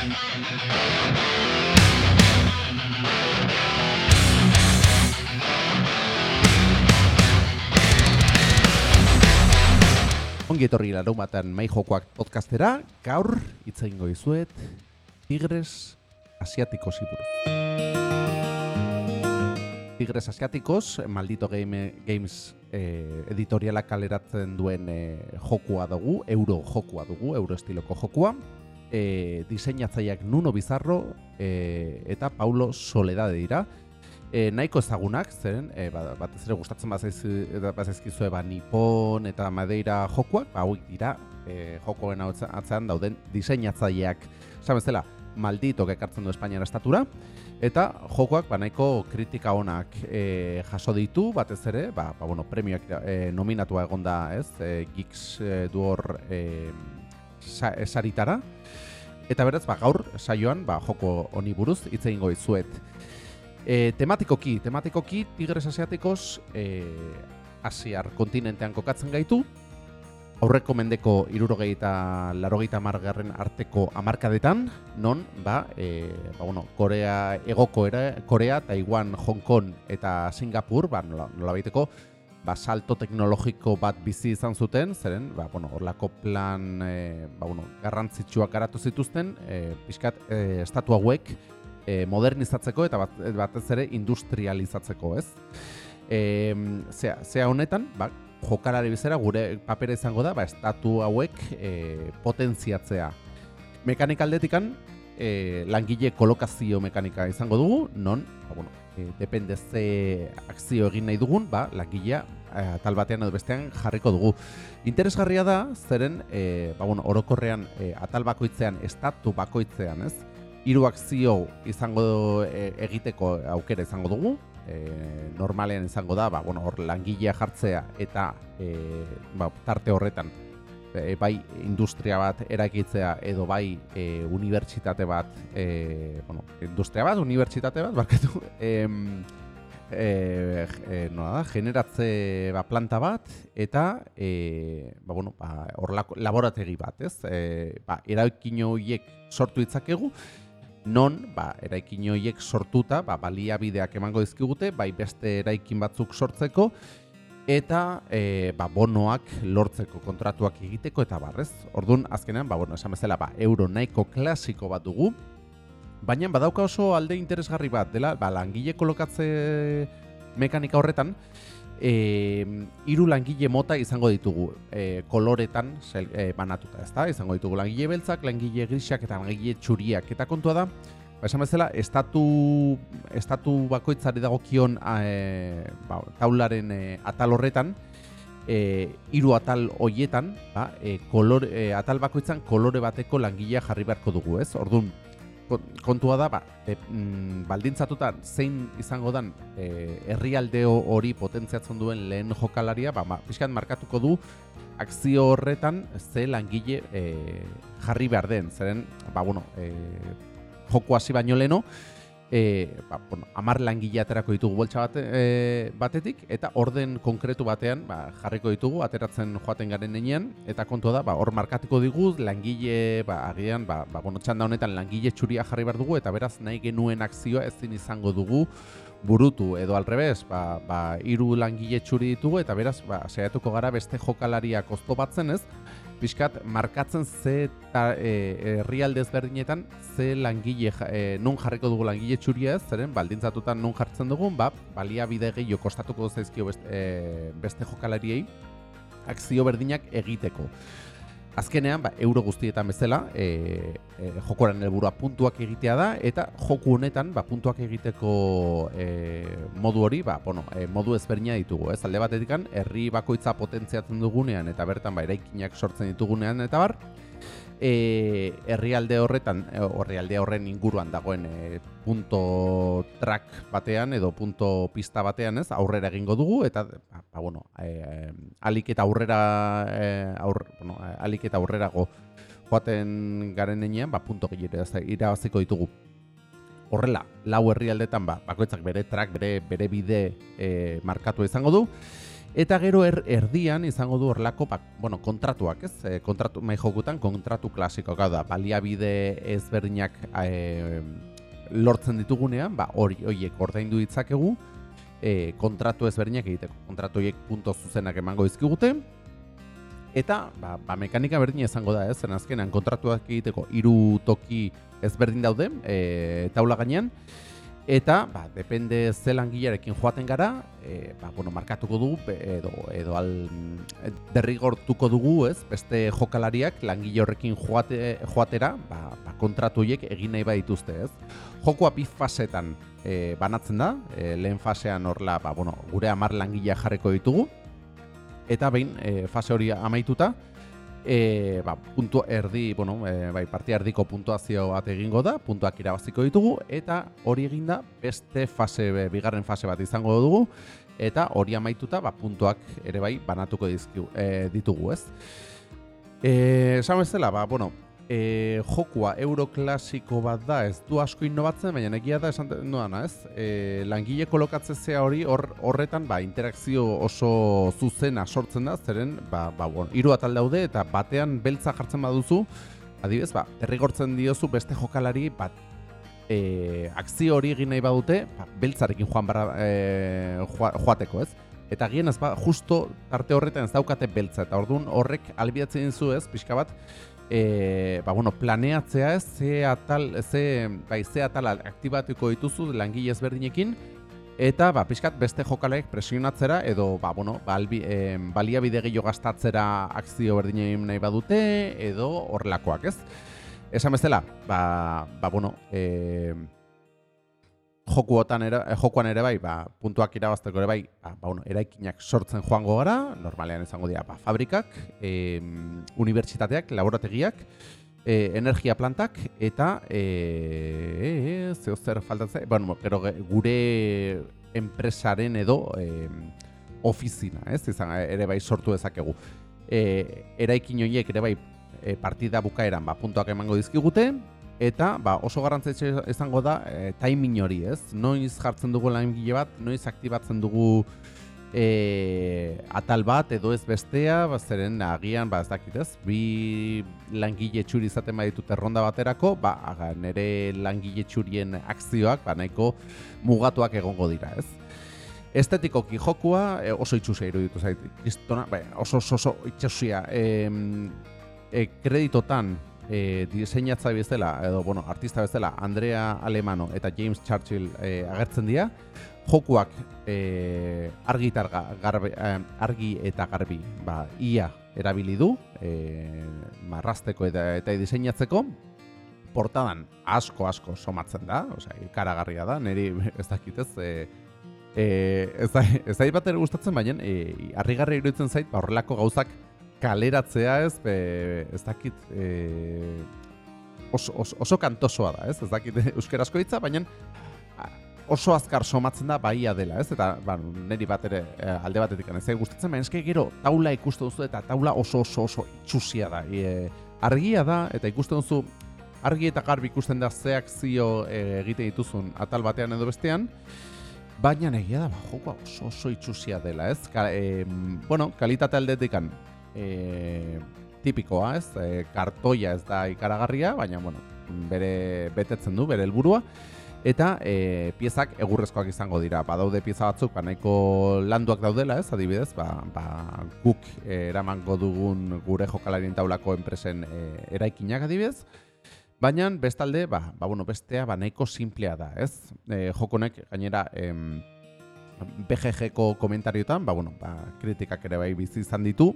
Ongi etorri larun batean mai jokoak podcastera, gaur hitz egingo dizuet Tigres Asiatikos buruz. Tigres Asiatikos, Maldito Game, Games eh, editorialak kaleratzen duen eh, jokua dugu, euro jokua dugu, euro estiloko jokua. Eh, diseinatzaileak Nuno Bizarro eh, eta Paulo Soledade dira. E, nahiko ezagunak, zeren, e, ba, batez ere gustatzen bazaizkizue ba, Nippon eta Madeira jokuak, ba, hauek dira e, jokoen atzean dauden diseinatzaileak. Esan bezala, malditok ekartzen du Espainiara estatura, eta jokoak ba, nahiko kritika honak e, jaso ditu, batez ere, ba, ba, bueno, premioak e, nominatua egon da, ez, e, Geeks e, du hor e, sa, saritara, eta beraz, ba, gaur saioan, ba, joko honi buruz, hitz egingo izuet. E, tematikoki, tematikoki Tigres Asiatikos e, Asiar kontinentean kokatzen gaitu. Aurreko mendeko irurogei eta larogeita margarren arteko amarkadetan, non, ba, e, ba, bueno, Korea, egoko era, Korea, Taiwan, Hong Kong eta Singapur, ba, nola, nola baiteko, ba, salto teknologiko bat bizi izan zuten, zeren, ba, bueno, orlako plan e, ba, bueno, garrantzitsuak garatu zituzten, e, pixkat, e, estatu hauek, e, modernizatzeko eta bat, batez ere industrializatzeko, ez? E, zea, zea honetan, ba, jokalari bizera gure papera izango da, ba, estatu hauek e, potentziatzea. Mekanika aldetikan, e, langile kolokazio mekanika izango dugu, non, ba, bueno, e, depende ze akzio egin nahi dugun, ba, langilea e, tal batean edo bestean jarriko dugu. Interesgarria da, zeren, e, ba, bueno, orokorrean e, atal bakoitzean, estatu bakoitzean, ez? hiru akzio izango e, egiteko aukera izango dugu. E, normalean izango da, ba, bueno, hor langilea jartzea eta e, ba, tarte horretan e, bai industria bat erakitzea edo bai e, unibertsitate bat, e, bueno, industria bat, unibertsitate bat, barkatu, e, e, e, no da, generatze ba, planta bat eta e, ba, bueno, ba, laborategi bat, ez? E, ba, eraikin horiek sortu ditzakegu, non ba, eraikin horiek sortuta ba, baliabideak emango dizkigute, bai beste eraikin batzuk sortzeko, eta e, ba, bonoak lortzeko kontratuak egiteko eta barrez. Orduan, azkenean, ba, bueno, esan bezala, ba, euro nahiko klasiko bat dugu, baina badauka oso alde interesgarri bat, dela, ba, langile kolokatze mekanika horretan, e, iru langile mota izango ditugu e, koloretan zel, e, banatuta, ezta? Izango ditugu langile beltzak, langile grisak eta langile txuriak. Eta kontua da, ba, esan bezala, estatu, estatu bakoitzari dagokion e, ba, taularen e, atal horretan, e, iru atal hoietan, ba, e, kolor, e, atal bakoitzan kolore bateko langilea jarri beharko dugu, ez? Orduan, kontua da, ba, e, mm, baldintzatuta zein izango dan e, herrialdeo hori potentziatzen duen lehen jokalaria, ba, ma, markatuko du akzio horretan ze langile e, jarri behar den. Zeren, ba, bueno, e, joko hasi baino leno, e, ba, bueno, amar langile aterako ditugu boltsa bate, e, batetik, eta orden konkretu batean ba, jarriko ditugu, ateratzen joaten garen nenean, eta kontua da, ba, hor markatuko digu, langile, ba, agian, ba, ba, bueno, txanda honetan langile txuria jarri behar dugu, eta beraz nahi genuen akzioa ezin izango dugu burutu, edo alrebez, ba, ba, iru langile txuri ditugu, eta beraz, ba, saiatuko gara beste jokalariak ozto batzen ez, pixkat markatzen ze eta e, ezberdinetan ze langile e, non jarriko dugu langile txuria ez, zeren baldintzatutan non jartzen dugun, ba, balia bide gehiago kostatuko zaizkio beste, e, beste jokalariei akzio berdinak egiteko. Azkenean, ba, euro guztietan bezala, e, e, jokoaren helburua puntuak egitea da, eta joku honetan, ba, puntuak egiteko e, modu hori, ba, bueno, e, modu ezberdina ditugu, ez? Alde batetik, herri bakoitza potentziatzen dugunean, eta bertan, ba, eraikinak sortzen ditugunean, eta bar, e, herrialde horretan, e, herrialde horren inguruan dagoen e, punto track batean edo punto pista batean, ez? Aurrera egingo dugu eta ba, ba bueno, e, alik eta aurrera e, aur, bueno, alik eta aurrerago joaten garen heinean, ba punto gehiago irabaziko ditugu. Horrela, lau herrialdetan ba bakoitzak bere track, bere bere bide e, markatu izango du Eta gero er, erdian izango du horlako ba, bueno, kontratuak, ez? E, kontratu mai jokutan kontratu klasiko gau da, baliabide ezberdinak e, lortzen ditugunean, ba hori hoiek ordaindu ditzakegu, e, kontratu ezberdinak egiteko. Kontratu horiek punto zuzenak emango dizkigute, Eta, ba, ba, mekanika berdina izango da, ez? Zen azkenean kontratuak egiteko hiru toki ezberdin daude, e, taula gainean. Eta, ba, depende ze langilearekin joaten gara, e, ba, bueno, markatuko dugu, edo, edo al, derrigortuko dugu, ez? Beste jokalariak langile horrekin joate, joatera, ba, ba, kontratu horiek egin nahi badituzte, ez? Jokoa bi fasetan e, banatzen da, e, lehen fasean horla, ba, bueno, gure amar langilea jarreko ditugu, eta behin e, fase hori amaituta e, ba, puntu erdi, bueno, e, bai, partia erdiko puntuazio bat egingo da, puntuak irabaziko ditugu eta hori eginda beste fase, bigarren fase bat izango dugu eta hori amaituta ba, puntuak ere bai banatuko dizkiu, e, ditugu, ez? Eh, esan bezala, ba, bueno, e, jokua euroklasiko bat da, ez du asko innovatzen, baina egia da esan duana, ez? E, langile kolokatzezea hori hor, horretan ba, interakzio oso zuzena sortzen da, zeren ba, ba, bon, iru atal daude eta batean beltza jartzen baduzu, adibez, ba, errigortzen diozu beste jokalari bat e, akzio hori egin nahi badute, ba, beltzarekin joan barra, e, joateko, ez? Eta gien ez ba, justo arte horretan ez daukate beltza, eta orduan horrek albiatzen dizu ez, pixka bat, e, ba, bueno, planeatzea ez, ze atal, ze, bai, ze atal aktibatuko dituzu langile ezberdinekin, eta ba, pixkat beste jokalaek presionatzera, edo ba, bueno, ba, albi, e, baliabide gehiago gastatzera akzio berdinen nahi badute, edo horrelakoak ez. Esan bezala, ba, ba bueno, e, jokuotan ere, eh, jokuan ere bai, ba, puntuak irabazteko ere bai, ba, ba, bueno, eraikinak sortzen joango gara, normalean izango dira ba, fabrikak, e, unibertsitateak, laborategiak, e, energia plantak, eta e, e, zeo zer faltatzen, bueno, gero gure enpresaren edo e, ofizina, ez, izan ere bai sortu dezakegu. E, eraikin horiek ere bai, e, partida bukaeran ba, puntuak emango dizkigute, Eta ba, oso garrantzitsu izango da e, timing hori, ez? Noiz jartzen dugu langile bat, noiz aktibatzen dugu e, atal bat edo ez bestea, ba, zeren agian, ba, ez dakit ez, bi langile txuri izaten baditut erronda baterako, ba, aga, nire langile txurien akzioak, ba, nahiko mugatuak egongo dira, ez? Estetikoki jokua e, oso itxusia iruditu zait, kristona, ba, oso oso, oso itxusia, e, e, kreditotan, e, diseinatza bezala, edo, bueno, artista bezala, Andrea Alemano eta James Churchill e, agertzen dira, jokuak e, argi, garbi, argi eta garbi ba, ia erabili du, e, marrasteko eta, eta diseinatzeko, portadan asko asko somatzen da, osea, ikaragarria da, niri ez dakit ez, e, e, ez, da, ez da bat ere gustatzen, baina e, harrigarri iruditzen zait, ba, horrelako gauzak kaleratzea ez, be, ez dakit e, oso, oso, oso kantosoa da, ez, ez dakit euskarazko hitza, baina oso azkar somatzen da baia dela, ez? Eta, ba, niri bat ere e, alde batetik ez gustatzen, baina eske gero taula ikusten duzu eta taula oso oso oso itxusia da. E, argia da eta ikusten duzu argi eta garbi ikusten da ze akzio e, egite dituzun atal batean edo bestean. Baina egia da, ba, joko oso oso itxusia dela, ez? Ka, e, bueno, kalitate aldetikan e, tipikoa, ez? E, kartoia ez da ikaragarria, baina bueno, bere betetzen du bere helburua eta e, piezak egurrezkoak izango dira. Badaude pieza batzuk ba nahiko landuak daudela, ez? Adibidez, ba, ba guk eramango dugun gure jokalarien taulako enpresen e, eraikinak adibidez. Baina bestalde, ba, ba, bueno, bestea ba nahiko simplea da, ez? E, jokonek gainera em, BGG-ko komentariotan, ba, bueno, ba, kritikak ere bai bizi izan ditu,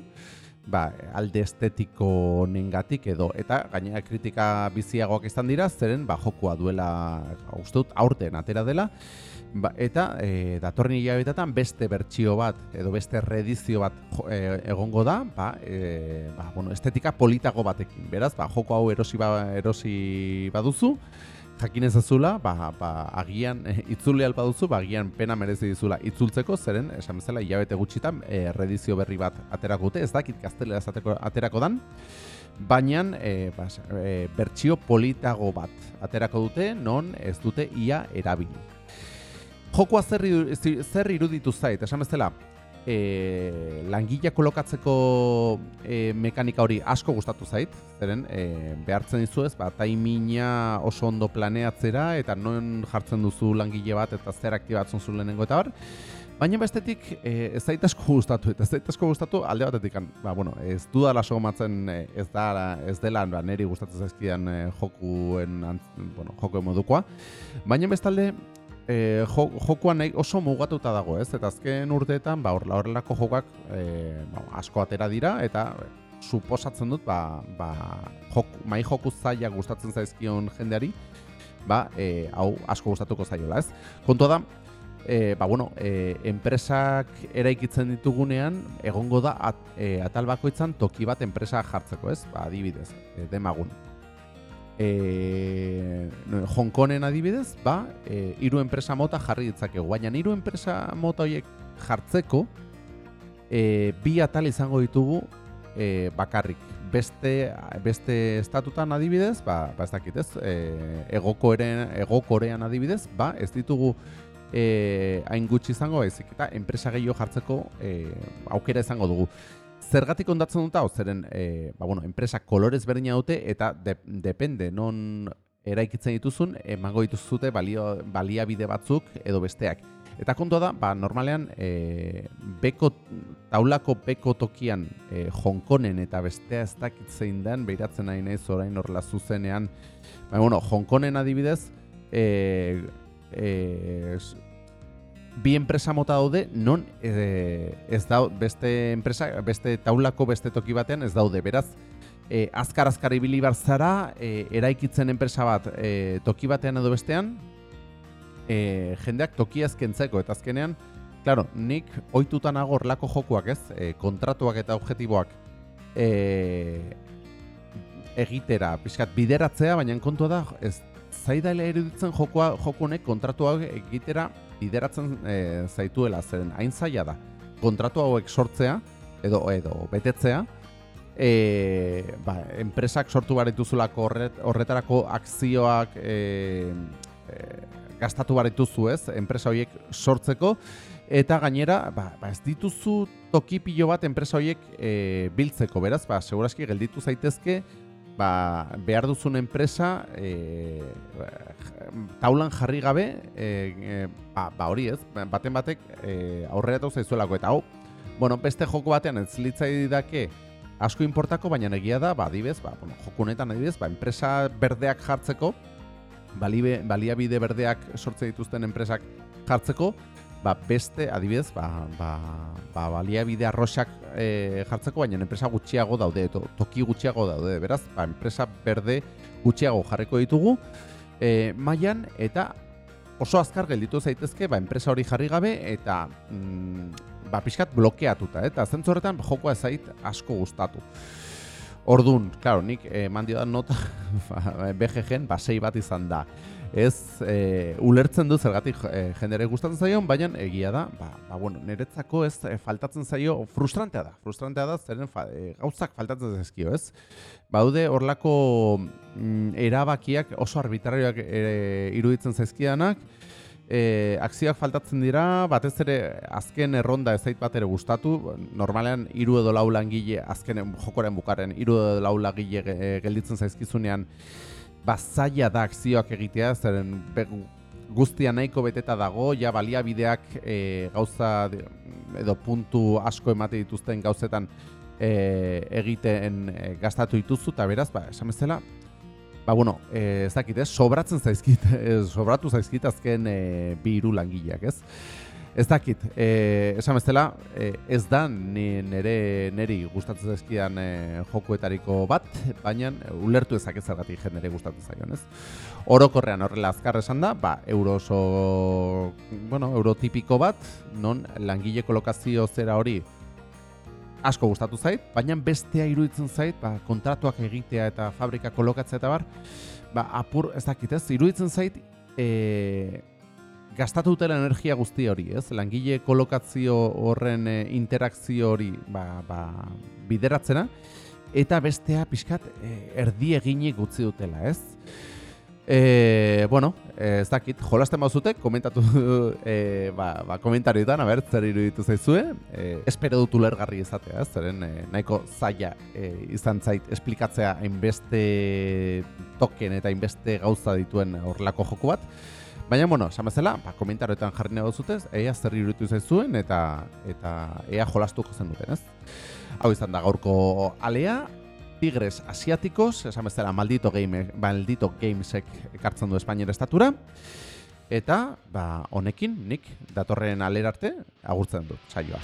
ba, alde estetiko nengatik edo, eta gainera kritika biziagoak izan dira, zeren ba, jokua duela, uste aurten atera dela, ba, eta e, datorren hilabetetan beste bertsio bat, edo beste redizio bat e, egongo da, ba, e, ba, bueno, estetika politago batekin, beraz, ba, joko hau erosi, ba, erosi baduzu, jakin ezazula, ba, ba, agian e, itzuli alpa duzu, ba, agian pena merezi dizula itzultzeko, zeren, esan bezala, hilabete gutxitan, e, redizio berri bat aterako dute, ez dakit gaztelera aterako dan, baina e, ba, e, bertsio politago bat aterako dute, non ez dute ia erabili. Jokoa zer, zer iruditu zait, esan bezala, e, langila kolokatzeko e, mekanika hori asko gustatu zait, zeren e, behartzen dizu ez, ba, taimina oso ondo planeatzera eta non jartzen duzu langile bat eta zer aktibatzen zu lehenengo eta bar. Baina bestetik e, ez zait asko gustatu eta ez zait asko gustatu alde batetik ba, bueno, ez du dala somatzen ez, da, ez dela ba, neri gustatzen zaizkidan e, jokuen, bueno, jokuen modukoa. Baina bestalde e, jokoan nahi oso mugatuta dago, ez? Eta azken urteetan, ba, horrelako jokak e, ba, asko atera dira, eta suposatzen dut, ba, ba, jok, mai joku zaila gustatzen zaizkion jendeari, ba, e, hau asko gustatuko zaiola, ez? Kontua da, e, ba, bueno, e, enpresak eraikitzen ditugunean, egongo da at, e, atal bakoitzan toki bat enpresa jartzeko, ez? Ba, adibidez, e, demagun e, Hongkonen adibidez, ba, e, hiru enpresa mota jarri ditzakegu. Baina hiru enpresa mota horiek jartzeko e, bi atal izango ditugu e, bakarrik. Beste, beste estatutan adibidez, ba, ba ez dakit ez, e, egokorean adibidez, ba, ez ditugu e, hain gutxi izango ezik eta enpresa gehiago jartzeko e, aukera izango dugu zergatik ondatzen dut hau, zeren, e, ba, bueno, enpresa kolorez berdina dute, eta depende, non eraikitzen dituzun, emango dituzute balio, baliabide batzuk edo besteak. Eta kontua da, ba, normalean, e, beko, taulako beko tokian e, Hongkonen eta bestea ez dakitzein den, behiratzen nahi nahi zorain horrela zuzenean, ba, bueno, Hongkonen adibidez, e, e, bi enpresa mota daude non e, ez da beste enpresa beste taulako beste toki batean ez daude. Beraz e, azkar azkar ibili bar zara e, eraikitzen enpresa bat e, toki batean edo bestean e, jendeak toki azkentzeko eta azkenean claro nik ohitutan agor lako jokuak ez? E, kontratuak eta objektiboak e, egitera pixkat bideratzea baina kontua da ez zaidale eruditzen jokoa jokunek kontratuak egitera bideratzen e, zaituela zen hain zaila da. Kontratu hauek sortzea edo edo betetzea e, ba, enpresak sortu barituzulako horret, horretarako akzioak e, e, gastatu barituzu ez? Enpresa horiek sortzeko. Eta gainera ba, ba ez dituzu toki pilo bat enpresa horiek e, biltzeko beraz? Ba segurazki gelditu zaitezke ba, behar duzun enpresa e, taulan jarri gabe e, e, ba, ba hori ez, baten batek e, aurrera zaizuelako. Eta hau, bueno, beste joko batean ez litzai dake asko importako, baina egia da, ba, adibez, ba, bueno, joko honetan adibez, ba, enpresa berdeak jartzeko, balibe, baliabide berdeak sortze dituzten enpresak jartzeko, ba, beste, adibidez, ba, ba, ba, baliabide arroxak e, jartzeko, baina enpresa gutxiago daude, to, toki gutxiago daude, beraz, ba, enpresa berde gutxiago jarriko ditugu, e, mailan eta oso azkar gelditu zaitezke, ba, enpresa hori jarri gabe, eta mm, ba, pixkat blokeatuta, eta zentzu horretan jokoa zait asko gustatu. Ordun, claro, nik eh, mandio da nota ba, BGGen basei bat izan da ez e, ulertzen du zergatik e, jendere gustatzen zaion, baina egia da, ba, ba bueno, niretzako ez e, faltatzen zaio frustrantea da. Frustrantea da zeren fa, e, gauzak faltatzen zaizkio, ez? Baude horlako mm, erabakiak oso arbitrarioak e, iruditzen zaizkidanak, e, akzioak faltatzen dira, batez ere azken erronda ezait bat ere gustatu, normalean hiru edo lau langile azken jokoren bukaren hiru edo lau langile gelditzen zaizkizunean ba, zaila da akzioak egitea, zeren guztia nahiko beteta dago, ja baliabideak e, gauza edo puntu asko emate dituzten gauzetan e, egiten e, gastatu dituzu, eta beraz, ba, esan bezala, ba, bueno, e, ez dakit, ez, sobratzen zaizkit, sobratu zaizkit azken e, bi iru langileak, ez? Ez dakit, e, esan bezala, e, ez da ni nere neri gustatzen zaizkidan e, jokuetariko bat, baina ulertu ezak ez zergatik jendere gustatzen zaion, ez? Orokorrean horrela azkar esan da, ba, euro oso, bueno, eurotipiko bat, non langile kolokazio zera hori asko gustatu zait, baina bestea iruditzen zait, ba, kontratuak egitea eta fabrika kolokatzea eta bar, ba, apur, ez dakit ez, iruditzen zait, e, gastatu dutela energia guzti hori, ez? Langile kolokazio horren e, interakzio hori ba, ba, bideratzena, eta bestea pixkat e, erdi eginik gutzi dutela, ez? E, bueno, ez dakit, jolasten bauzute, komentatu e, ba, ba, komentarioetan, aber, zer iruditu zaizue. E, espero dut ulergarri izatea, ez, zeren e, nahiko zaila e, izan zait esplikatzea hainbeste token eta hainbeste gauza dituen horrelako joku bat. Baina, bueno, esan ba, komentarioetan jarri nago zutez, ea zer iruditu zaizuen eta eta ea jolastuko zen duten, ez? Hau izan da gaurko alea, tigres asiáticos, esan maldito, game, maldito gamesek ekartzen du Espainiara estatura. Eta, ba, honekin, nik, datorren alerarte, agurtzen du, saioa.